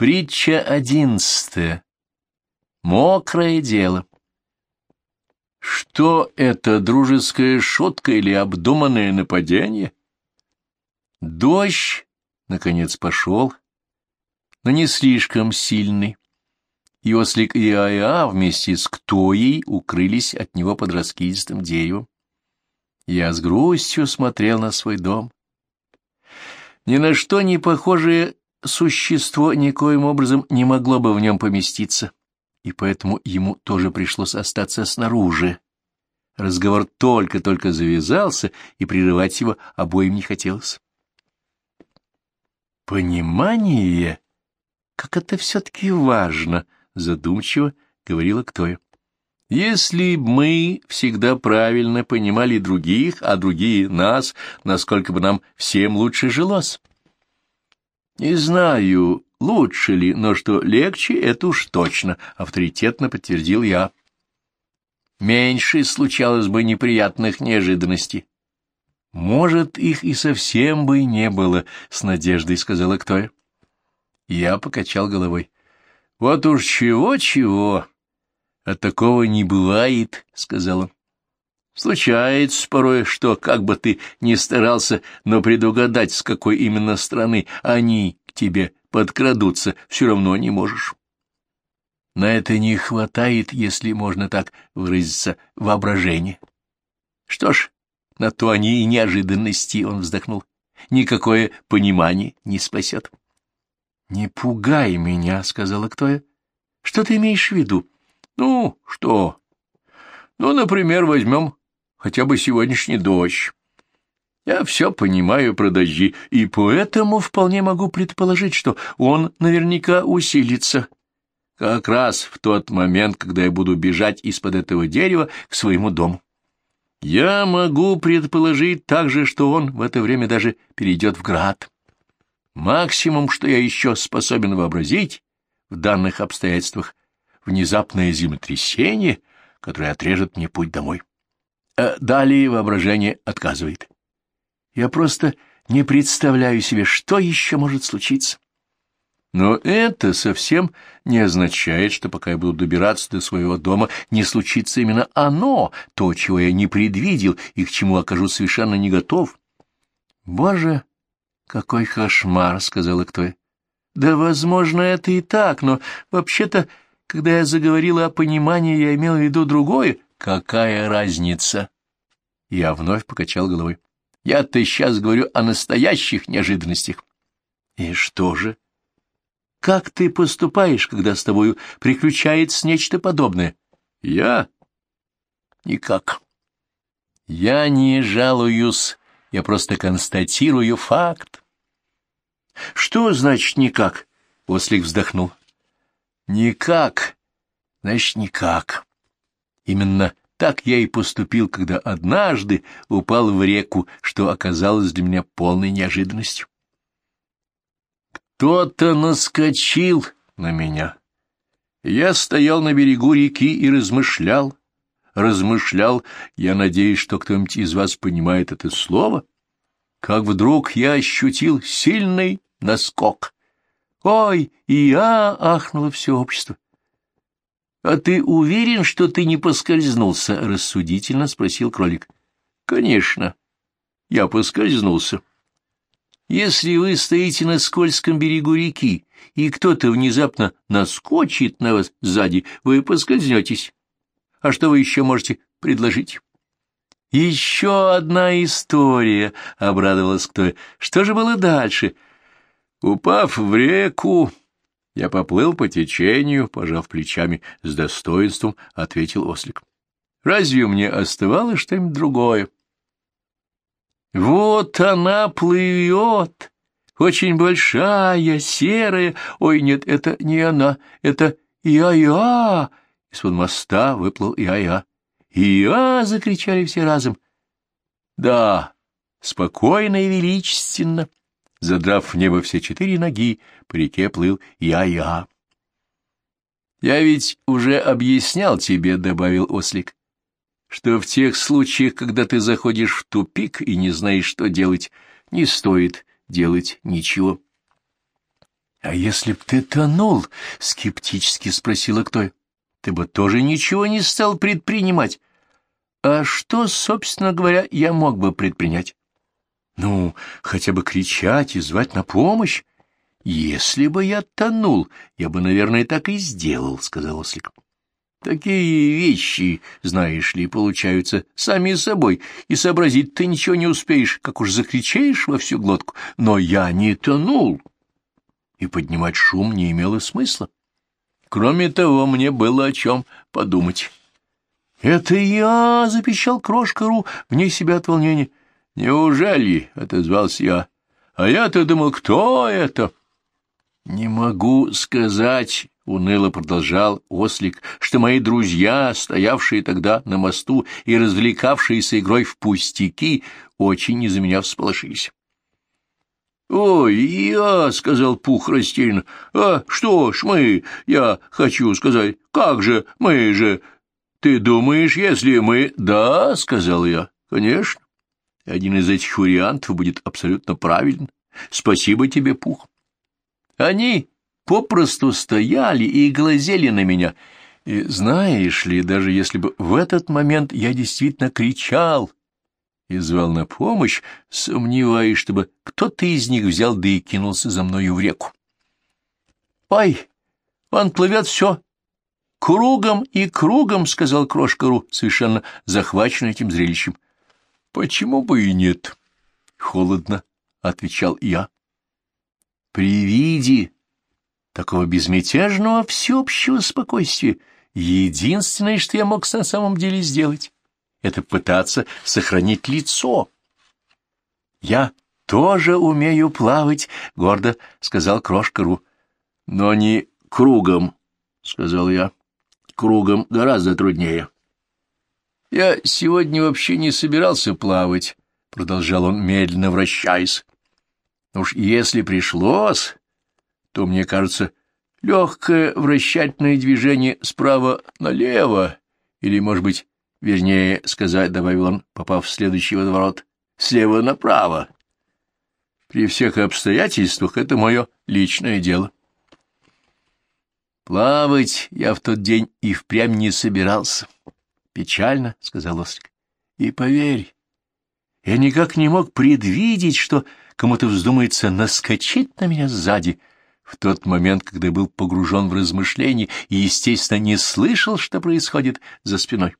Притча одиннадцатая. Мокрое дело. Что это, дружеская шутка или обдуманное нападение? Дождь, наконец, пошел, но не слишком сильный. И ослик и Айа вместе с Ктоей укрылись от него под раскидистым деревом. Я с грустью смотрел на свой дом. Ни на что не похожее существо никоим образом не могло бы в нем поместиться, и поэтому ему тоже пришлось остаться снаружи. Разговор только-только завязался, и прерывать его обоим не хотелось. «Понимание, как это все-таки важно!» — задумчиво говорила Ктоя. «Если б мы всегда правильно понимали других, а другие нас, насколько бы нам всем лучше жилось?» «Не знаю, лучше ли, но что легче, это уж точно», — авторитетно подтвердил я. «Меньше случалось бы неприятных неожиданностей». «Может, их и совсем бы не было», — с надеждой сказала Ктоя. Я покачал головой. «Вот уж чего-чего, а такого не бывает», — сказала. Случается порой, что, как бы ты ни старался, но предугадать, с какой именно страны они к тебе подкрадутся, все равно не можешь. На это не хватает, если можно так выразиться, воображения. Что ж, на то они и неожиданности, — он вздохнул. Никакое понимание не спасет. — Не пугай меня, — сказала Ктоя. — Что ты имеешь в виду? — Ну, что? Ну, например, возьмем хотя бы сегодняшний дождь. Я все понимаю про дожди, и поэтому вполне могу предположить, что он наверняка усилится. Как раз в тот момент, когда я буду бежать из-под этого дерева к своему дому. Я могу предположить также, что он в это время даже перейдет в град. Максимум, что я еще способен вообразить в данных обстоятельствах, внезапное землетрясение, которое отрежет мне путь домой. А далее воображение отказывает. Я просто не представляю себе, что еще может случиться. Но это совсем не означает, что пока я буду добираться до своего дома, не случится именно оно, то, чего я не предвидел и к чему окажусь совершенно не готов. — Боже, какой кошмар! — сказала кто Да, возможно, это и так, но вообще-то, когда я заговорила о понимании, я имел в виду другое. Какая разница? Я вновь покачал головой. Я-то сейчас говорю о настоящих неожиданностях. И что же? Как ты поступаешь, когда с тобою приключается нечто подобное? Я? Никак. Я не жалуюсь, я просто констатирую факт. Что значит никак? Ослик вздохнул. Никак, значит никак. Именно так я и поступил, когда однажды упал в реку, что оказалось для меня полной неожиданностью. Кто-то наскочил на меня. Я стоял на берегу реки и размышлял, размышлял, я надеюсь, что кто-нибудь из вас понимает это слово, как вдруг я ощутил сильный наскок. Ой, и я ахнуло все общество. — А ты уверен, что ты не поскользнулся? — рассудительно спросил кролик. — Конечно, я поскользнулся. Если вы стоите на скользком берегу реки, и кто-то внезапно наскочит на вас сзади, вы поскользнетесь. А что вы еще можете предложить? — Еще одна история, — обрадовалась кто. — Что же было дальше? — Упав в реку, я поплыл по течению, пожав плечами, с достоинством ответил ослик. Разве мне оставалось что-нибудь другое? Вот она плывет, очень большая, серая. Ой, нет, это не она, это Я-Я. Из-под моста выплыл Я-Я. «Я!» — закричали все разом. «Да, спокойно и величественно». Задрав в небо все четыре ноги, по реке плыл я-я. «Я ведь уже объяснял тебе», — добавил ослик, «что в тех случаях, когда ты заходишь в тупик и не знаешь, что делать, не стоит делать ничего». — А если б ты тонул? — скептически спросила кто. — Ты бы тоже ничего не стал предпринимать. — А что, собственно говоря, я мог бы предпринять? — Ну, хотя бы кричать и звать на помощь. — Если бы я тонул, я бы, наверное, так и сделал, — сказал Ослик. — Такие вещи, знаешь ли, получаются сами собой, и сообразить ты ничего не успеешь, как уж закричаешь во всю глотку. Но я не тонул и поднимать шум не имело смысла. Кроме того, мне было о чем подумать. — Это я! — запищал крошка Ру, вне себя от волнения. — Неужели? — отозвался я. — А я-то думал, кто это? — Не могу сказать, — уныло продолжал ослик, — что мои друзья, стоявшие тогда на мосту и развлекавшиеся игрой в пустяки, очень из-за меня всполошились. «Ой, я», — сказал Пух растерянно, — «а что ж мы, я хочу сказать, как же, мы же...» «Ты думаешь, если мы...» «Да», — сказал я, — «конечно. Один из этих вариантов будет абсолютно правильным. Спасибо тебе, Пух». Они попросту стояли и глазели на меня. И знаешь ли, даже если бы в этот момент я действительно кричал и звал на помощь, сомневаясь, чтобы кто-то из них взял да и кинулся за мною в реку. «Ай, он плывет все кругом и кругом», — сказал крошка Ру, совершенно захваченный этим зрелищем. «Почему бы и нет?» — холодно отвечал я. При виде такого безмятежного всеобщего спокойствия единственное, что я мог на самом деле сделать, это пытаться сохранить лицо. «Я тоже умею плавать», — гордо сказал Крошка Ру. «Но не кругом», — сказал я. «Кругом гораздо труднее». «Я сегодня вообще не собирался плавать», — продолжал он, медленно вращаясь. «Уж если пришлось, то, мне кажется, легкое вращательное движение справа налево, или, может быть, Вернее сказать, — добавил он, попав в следующий водоворот, — слева направо. При всех обстоятельствах это мое личное дело. Плавать я в тот день и впрямь не собирался. Печально, — сказал Ослик. И поверь, я никак не мог предвидеть, что кому-то вздумается наскочить на меня сзади в тот момент, когда был погружен в размышления и, естественно, не слышал, что происходит за спиной.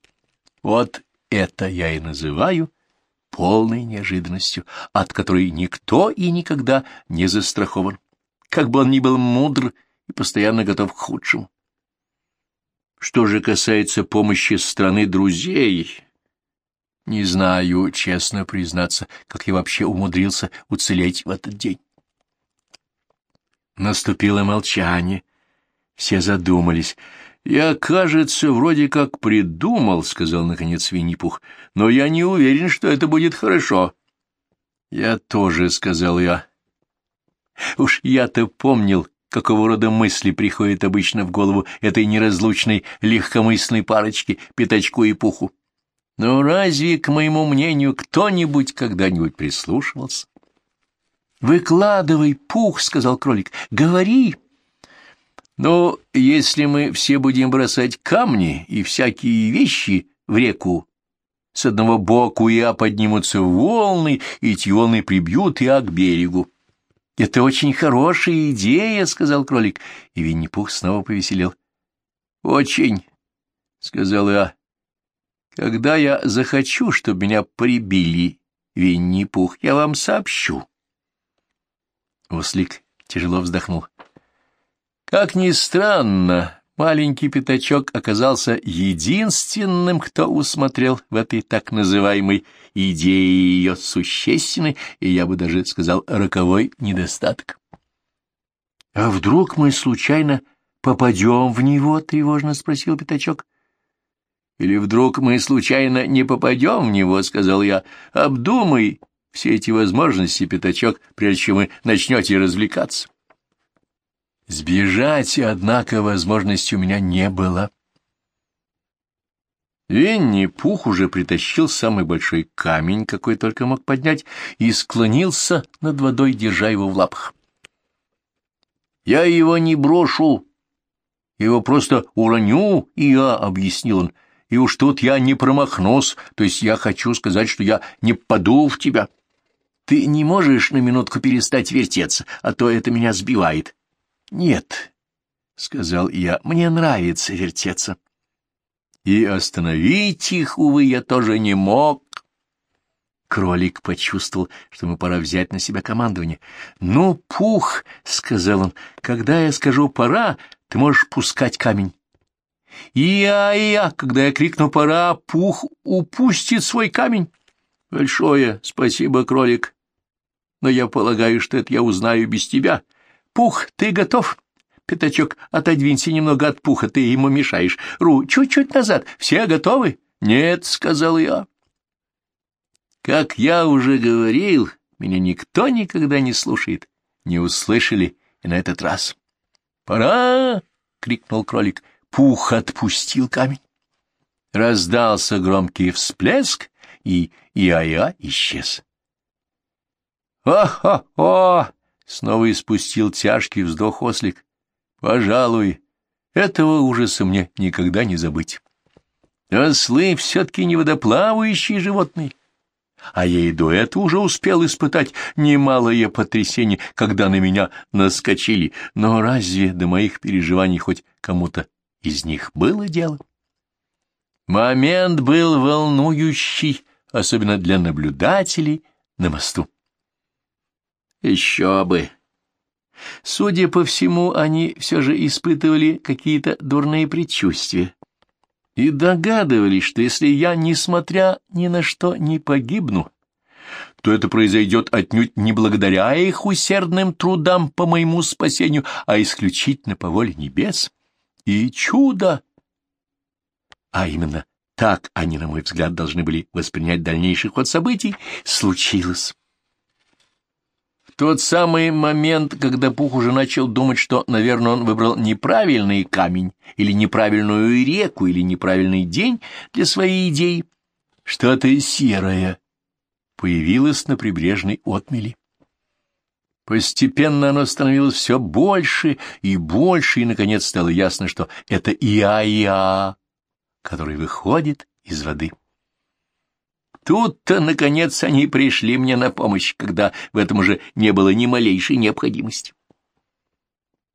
Вот это я и называю полной неожиданностью, от которой никто и никогда не застрахован, как бы он ни был мудр и постоянно готов к худшему. Что же касается помощи страны друзей, не знаю, честно признаться, как я вообще умудрился уцелеть в этот день. Наступило молчание. Все задумались — «Я, кажется, вроде как придумал», — сказал, наконец, Винни-Пух, — «но я не уверен, что это будет хорошо». «Я тоже», — сказал я. «Уж я-то помнил, какого рода мысли приходят обычно в голову этой неразлучной легкомысленной парочке, Пятачку и Пуху. Но разве, к моему мнению, кто-нибудь когда-нибудь прислушивался?» «Выкладывай, Пух», — сказал кролик, — «говори». Но если мы все будем бросать камни и всякие вещи в реку, с одного боку я поднимутся волны, и эти волны прибьют я к берегу. — Это очень хорошая идея, — сказал кролик, и Винни-Пух снова повеселел. — Очень, — сказал я. — Когда я захочу, чтобы меня прибили, Винни-Пух, я вам сообщу. Ослик тяжело вздохнул. — как ни странно, маленький пятачок оказался единственным, кто усмотрел в этой так называемой идее ее существенный, и я бы даже сказал, роковой недостаток. — А вдруг мы случайно попадем в него? — тревожно спросил пятачок. — Или вдруг мы случайно не попадем в него? — сказал я. — Обдумай все эти возможности, пятачок, прежде чем вы начнете развлекаться. — Сбежать, однако, возможности у меня не было. Винни-Пух уже притащил самый большой камень, какой только мог поднять, и склонился над водой, держа его в лапах. Я его не брошу, его просто уроню, и я, — объяснил он, — и уж тут я не промахнусь, то есть я хочу сказать, что я не паду в тебя. Ты не можешь на минутку перестать вертеться, а то это меня сбивает. — Нет, — сказал я, — мне нравится вертеться. И остановить их, увы, я тоже не мог. Кролик почувствовал, что ему пора взять на себя командование. — Ну, Пух, — сказал он, — когда я скажу «пора», ты можешь пускать камень. «Я-я!» Когда я крикну «пора», Пух упустит свой камень. Большое спасибо, кролик. Но я полагаю, что это я узнаю без тебя. Пух, ты готов? Пятачок, отодвинься немного от Пуха, ты ему мешаешь. Ру, чуть-чуть назад. Все готовы? Нет, — сказал я. Как я уже говорил, меня никто никогда не слушает. Не услышали и на этот раз. «Пора!» — крикнул кролик. Пух отпустил камень. Раздался громкий всплеск, и Иая исчез. «О-хо-хо!» — снова испустил тяжкий вздох ослик. «Пожалуй, этого ужаса мне никогда не забыть. Ослы все-таки не водоплавающие животные а я и до этого уже успел испытать немалое потрясение, когда на меня наскочили, но разве до моих переживаний хоть кому-то из них было дело? Момент был волнующий, особенно для наблюдателей на мосту. Еще бы! Судя по всему, они все же испытывали какие-то дурные предчувствия и догадывались, что если я, несмотря ни на что, не погибну, то это произойдет отнюдь не благодаря их усердным трудам по моему спасению, а исключительно по воле небес. И чудо! А именно так они, на мой взгляд, должны были воспринять дальнейший ход событий, случилось тот самый момент, когда Пух уже начал думать, что, наверное, он выбрал неправильный камень, или неправильную реку, или неправильный день для своей идеи, что-то серое появилось на прибрежной отмели. Постепенно оно становилось все больше и больше, и, наконец, стало ясно, что это Иа-Иа, который выходит из воды. Тут-то, наконец, они пришли мне на помощь, когда в этом уже не было ни малейшей необходимости.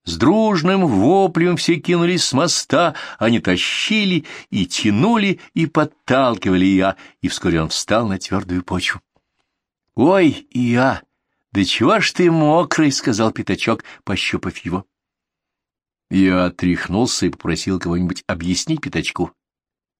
С дружным воплем все кинулись с моста, они тащили и тянули и подталкивали я, и вскоре он встал на твердую почву. — Ой, я, да чего ж ты мокрый, — сказал пятачок, пощупав его. Я отряхнулся и попросил кого-нибудь объяснить пятачку,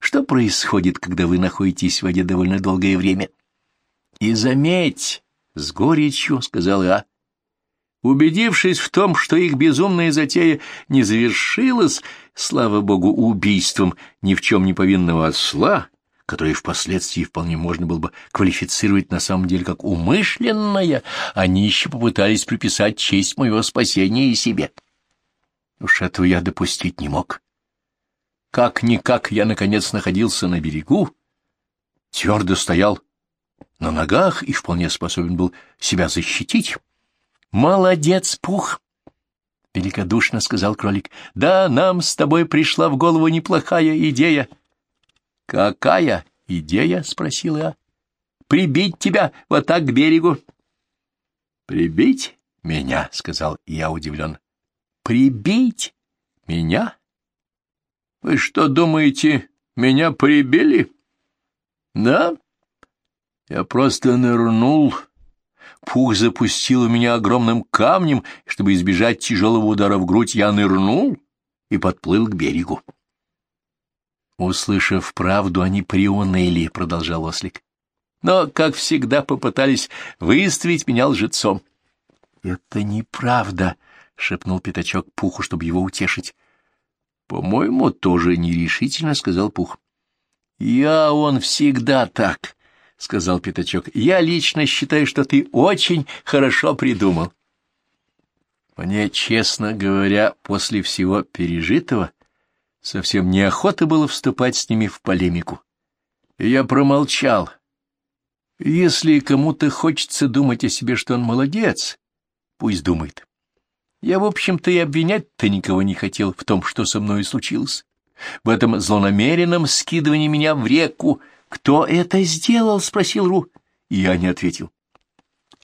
что происходит, когда вы находитесь в воде довольно долгое время? — И заметь, — с горечью сказал я, — убедившись в том, что их безумная затея не завершилась, слава богу, убийством ни в чем не повинного осла, которое впоследствии вполне можно было бы квалифицировать на самом деле как умышленное, они еще попытались приписать честь моего спасения и себе. Уж этого я допустить не мог. Как-никак я, наконец, находился на берегу, твердо стоял на ногах и вполне способен был себя защитить. «Молодец, Пух!» — великодушно сказал кролик. «Да, нам с тобой пришла в голову неплохая идея». «Какая идея?» — спросил я. «Прибить тебя вот так к берегу». «Прибить меня?» — сказал я удивленно. «Прибить меня?» Вы что, думаете, меня прибили? Да? Я просто нырнул. Пух запустил у меня огромным камнем, чтобы избежать тяжелого удара в грудь, я нырнул и подплыл к берегу. Услышав правду, они приуныли, — продолжал ослик. Но, как всегда, попытались выставить меня лжецом. — Это неправда, — шепнул пятачок Пуху, чтобы его утешить. — По-моему, тоже нерешительно, — сказал Пух. — Я он всегда так, — сказал Пятачок. — Я лично считаю, что ты очень хорошо придумал. Мне, честно говоря, после всего пережитого совсем неохота было вступать с ними в полемику. Я промолчал. Если кому-то хочется думать о себе, что он молодец, пусть думает. Я, в общем-то, и обвинять-то никого не хотел в том, что со мной случилось. В этом злонамеренном скидывании меня в реку. «Кто это сделал?» — спросил Ру. И я не ответил.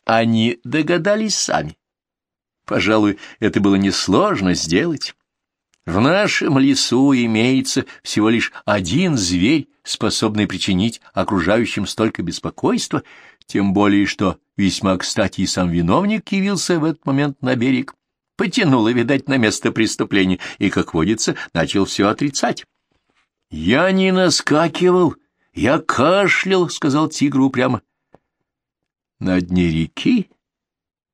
Они догадались сами. Пожалуй, это было несложно сделать. В нашем лесу имеется всего лишь один зверь, способный причинить окружающим столько беспокойства, тем более что весьма кстати и сам виновник явился в этот момент на берег, потянул, видать, на место преступления и, как водится, начал все отрицать. — Я не наскакивал, я кашлял, — сказал тигр упрямо. — На дне реки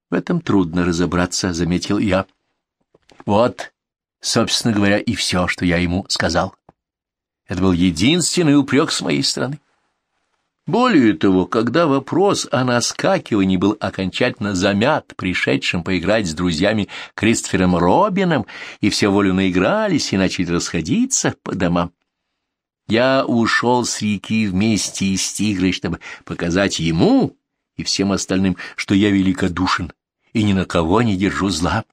в этом трудно разобраться, — заметил я. — Вот, собственно говоря, и все, что я ему сказал. Это был единственный упрек с моей стороны. Более того, когда вопрос о наскакивании был окончательно замят пришедшим поиграть с друзьями Кристофером Робином, и все волю наигрались и начали расходиться по домам, я ушел с реки вместе с тигрой, чтобы показать ему и всем остальным, что я великодушен и ни на кого не держу зла.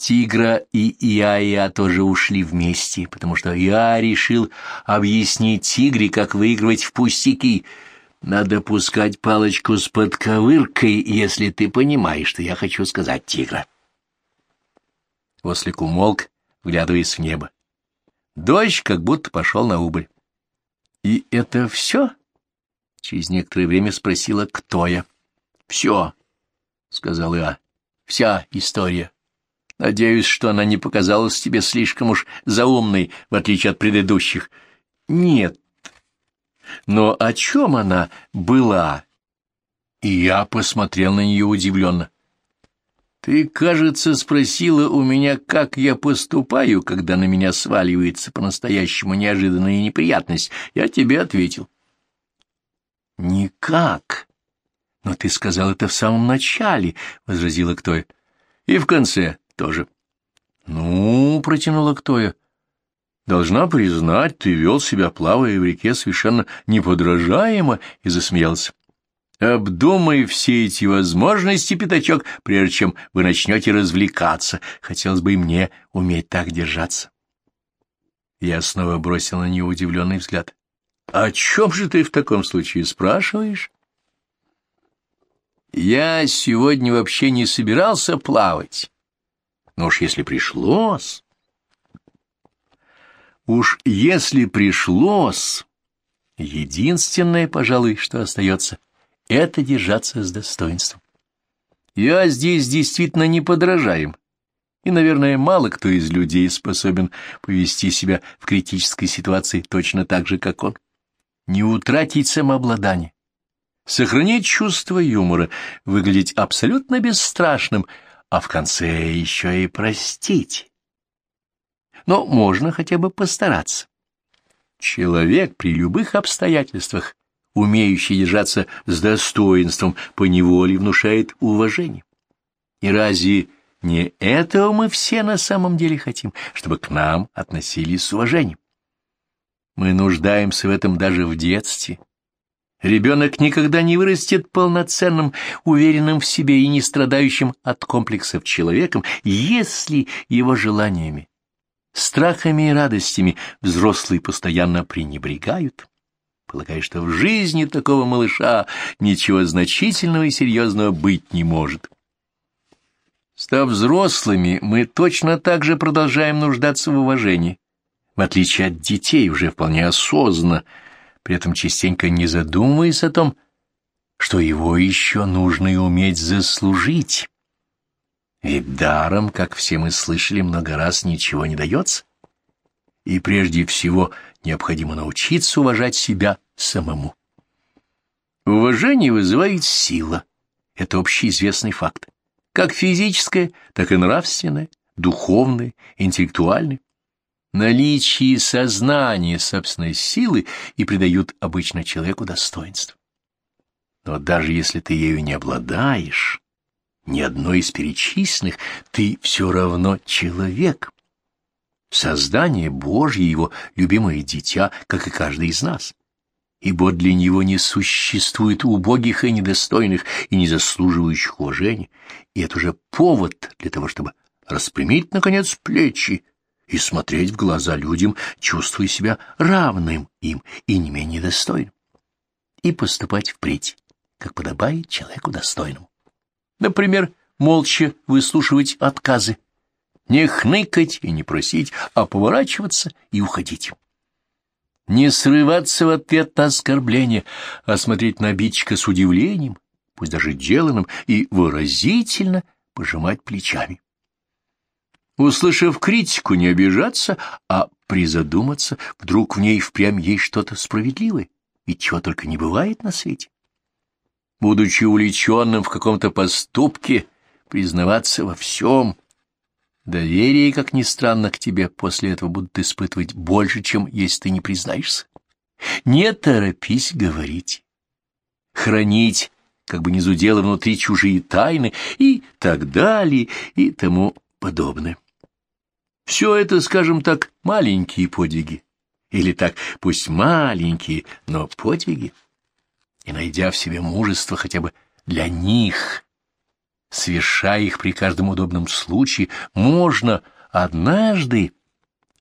Тигра и Иая тоже ушли вместе, потому что я решил объяснить Тигре, как выигрывать в пустяки. Надо пускать палочку с подковыркой, если ты понимаешь, что я хочу сказать, Тигра. Ослик умолк, вглядываясь в небо. Дождь как будто пошел на убыль. — И это все? — через некоторое время спросила, кто я. — Все, — сказал я, — вся история. Надеюсь, что она не показалась тебе слишком уж заумной, в отличие от предыдущих. Нет. Но о чем она была? И я посмотрел на нее удивленно. Ты, кажется, спросила у меня, как я поступаю, когда на меня сваливается по-настоящему неожиданная неприятность. Я тебе ответил. Никак. Но ты сказал это в самом начале, — возразила Ктоя. И в конце тоже. — Ну, — протянула Ктоя, — должна признать, ты вел себя, плавая в реке, совершенно неподражаемо, и засмеялся. Обдумай все эти возможности, пятачок, прежде чем вы начнете развлекаться. Хотелось бы и мне уметь так держаться. Я снова бросил на нее удивленный взгляд. — О чем же ты в таком случае спрашиваешь? — Я сегодня вообще не собирался плавать. Но уж если пришлось... Уж если пришлось... Единственное, пожалуй, что остается, — это держаться с достоинством. Я здесь действительно не подражаем, и, наверное, мало кто из людей способен повести себя в критической ситуации точно так же, как он. Не утратить самообладание, сохранить чувство юмора, выглядеть абсолютно бесстрашным — а в конце еще и простить. Но можно хотя бы постараться. Человек при любых обстоятельствах, умеющий держаться с достоинством, поневоле внушает уважение. И разве не этого мы все на самом деле хотим, чтобы к нам относились с уважением? Мы нуждаемся в этом даже в детстве, Ребенок никогда не вырастет полноценным, уверенным в себе и не страдающим от комплексов человеком, если его желаниями, страхами и радостями взрослые постоянно пренебрегают, полагая, что в жизни такого малыша ничего значительного и серьезного быть не может. Став взрослыми, мы точно так же продолжаем нуждаться в уважении, в отличие от детей, уже вполне осознанно, при этом частенько не задумываясь о том, что его еще нужно и уметь заслужить. Ведь даром, как все мы слышали много раз, ничего не дается. И прежде всего необходимо научиться уважать себя самому. Уважение вызывает сила. Это общеизвестный факт. Как физическое, так и нравственное, духовное, интеллектуальное наличие сознания собственной силы и придают обычно человеку достоинство. Но даже если ты ею не обладаешь, ни одной из перечисленных, ты все равно человек. Создание Божье, его любимое дитя, как и каждый из нас. ибо для него не существует убогих и недостойных, и не заслуживающих уважения, и это уже повод для того, чтобы распрямить, наконец, плечи и смотреть в глаза людям, чувствуя себя равным им и не менее достойным, и поступать впредь, как подобает человеку достойному. Например, молча выслушивать отказы, не хныкать и не просить, а поворачиваться и уходить. Не срываться в ответ на оскорбление, а смотреть на обидчика с удивлением, пусть даже деланным, и выразительно пожимать плечами. Услышав критику, не обижаться, а призадуматься, вдруг в ней впрямь есть что-то справедливое, и чего только не бывает на свете. Будучи увлеченным в каком-то поступке, признаваться во всем — Доверие, как ни странно, к тебе после этого будут испытывать больше, чем если ты не признаешься. Не торопись говорить, хранить, как бы не зудело внутри чужие тайны и так далее и тому подобное. Все это, скажем так, маленькие подвиги. Или так, пусть маленькие, но подвиги. И найдя в себе мужество хотя бы для них, совершая их при каждом удобном случае, можно однажды,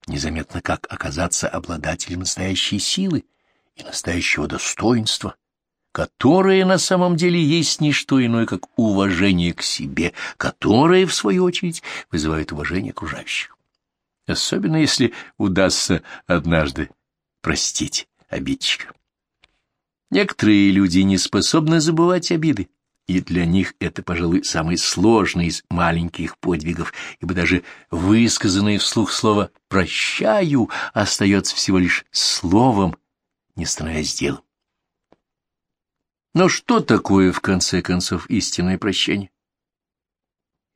незаметно как оказаться обладателем настоящей силы и настоящего достоинства, которое на самом деле есть не что иное, как уважение к себе, которое, в свою очередь, вызывает уважение окружающих. Особенно если удастся однажды простить обидчика. Некоторые люди не способны забывать обиды, и для них это, пожалуй, самый сложный из маленьких подвигов, ибо даже высказанное вслух слово «прощаю» остается всего лишь словом, не становясь делом. Но что такое, в конце концов, истинное прощение?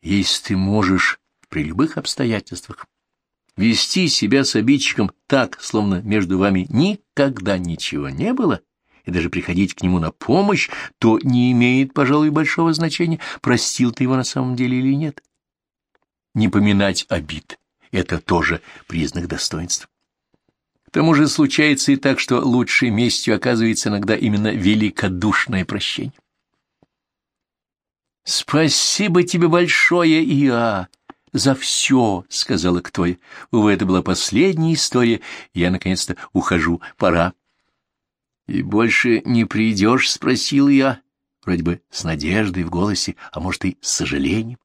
Если ты можешь при любых обстоятельствах вести себя с обидчиком так, словно между вами никогда ничего не было, — и даже приходить к нему на помощь, то не имеет, пожалуй, большого значения, простил ты его на самом деле или нет. Не поминать обид — это тоже признак достоинства. К тому же случается и так, что лучшей местью оказывается иногда именно великодушное прощение. «Спасибо тебе большое, Иа, за все», — сказала Ктоя. Увы, это была последняя история, я, наконец-то, ухожу, пора. — И больше не придешь? — спросил я, вроде бы с надеждой в голосе, а может и с сожалением.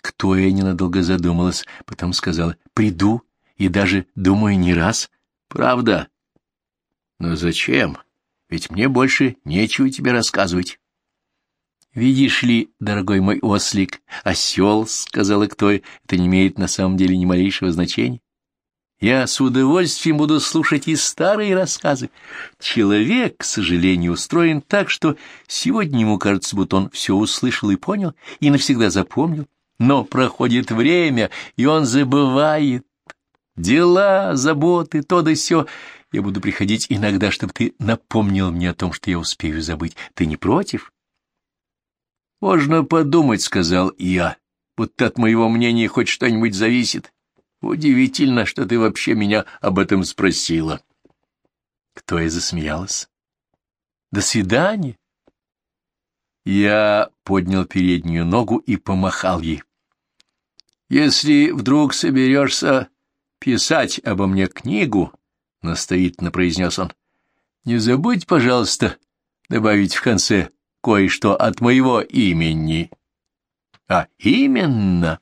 Кто я ненадолго задумалась, потом сказала, — приду, и даже, думаю, не раз. Правда? Но зачем? Ведь мне больше нечего тебе рассказывать. «Видишь ли, дорогой мой ослик, осел, — сказала кто, — это не имеет на самом деле ни малейшего значения. Я с удовольствием буду слушать и старые рассказы. Человек, к сожалению, устроен так, что сегодня ему кажется, будто он все услышал и понял, и навсегда запомнил. Но проходит время, и он забывает. Дела, заботы, то да сё. Я буду приходить иногда, чтобы ты напомнил мне о том, что я успею забыть. Ты не против? — Можно подумать, — сказал я, — будто от моего мнения хоть что-нибудь зависит. Удивительно, что ты вообще меня об этом спросила. Кто и засмеялась. До свидания. Я поднял переднюю ногу и помахал ей. Если вдруг соберешься писать обо мне книгу, — настоятельно произнес он, — не забудь, пожалуйста, добавить в конце кое-что от моего имени. А именно...